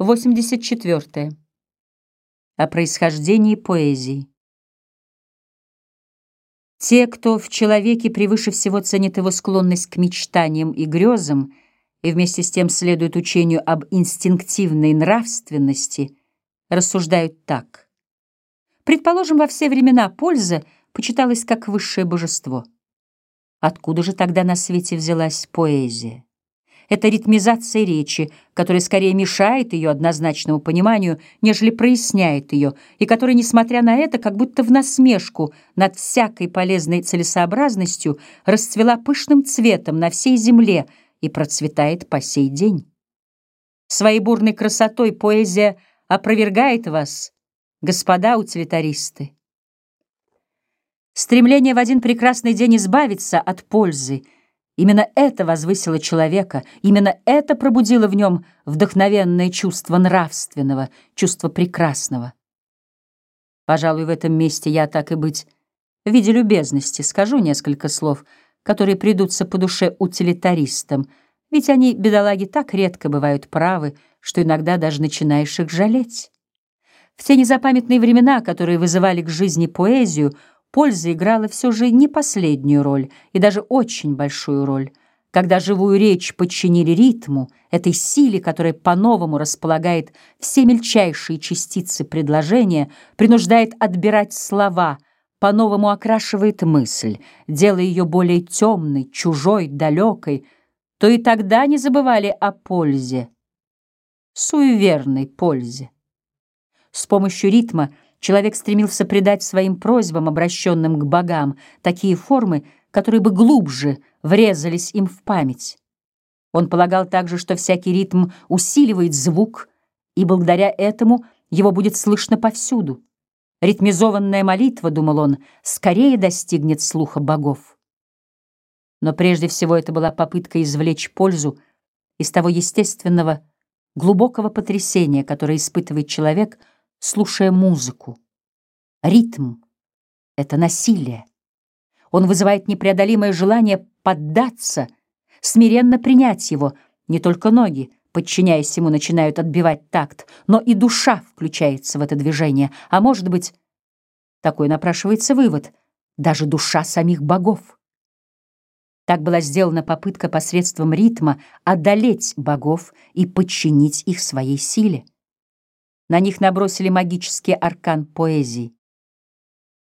84. О происхождении поэзии. Те, кто в человеке превыше всего ценит его склонность к мечтаниям и грезам, и вместе с тем следует учению об инстинктивной нравственности, рассуждают так. Предположим, во все времена польза почиталась как высшее божество. Откуда же тогда на свете взялась поэзия? Это ритмизация речи, которая скорее мешает ее однозначному пониманию, нежели проясняет ее, и которая, несмотря на это, как будто в насмешку над всякой полезной целесообразностью, расцвела пышным цветом на всей земле и процветает по сей день. Своей бурной красотой поэзия опровергает вас, господа утилитаристы. Стремление в один прекрасный день избавиться от пользы — Именно это возвысило человека, именно это пробудило в нем вдохновенное чувство нравственного, чувство прекрасного. Пожалуй, в этом месте я, так и быть, в виде любезности скажу несколько слов, которые придутся по душе утилитаристам, ведь они, бедолаги, так редко бывают правы, что иногда даже начинаешь их жалеть. В те незапамятные времена, которые вызывали к жизни поэзию, польза играла все же не последнюю роль, и даже очень большую роль. Когда живую речь подчинили ритму, этой силе, которая по-новому располагает все мельчайшие частицы предложения, принуждает отбирать слова, по-новому окрашивает мысль, делая ее более темной, чужой, далекой, то и тогда не забывали о пользе, суеверной пользе. С помощью ритма — Человек стремился придать своим просьбам, обращенным к богам, такие формы, которые бы глубже врезались им в память. Он полагал также, что всякий ритм усиливает звук, и благодаря этому его будет слышно повсюду. Ритмизованная молитва, думал он, скорее достигнет слуха богов. Но прежде всего это была попытка извлечь пользу из того естественного, глубокого потрясения, которое испытывает человек — слушая музыку. Ритм — это насилие. Он вызывает непреодолимое желание поддаться, смиренно принять его. Не только ноги, подчиняясь ему, начинают отбивать такт, но и душа включается в это движение. А может быть, такой напрашивается вывод, даже душа самих богов. Так была сделана попытка посредством ритма одолеть богов и подчинить их своей силе. На них набросили магический аркан поэзии.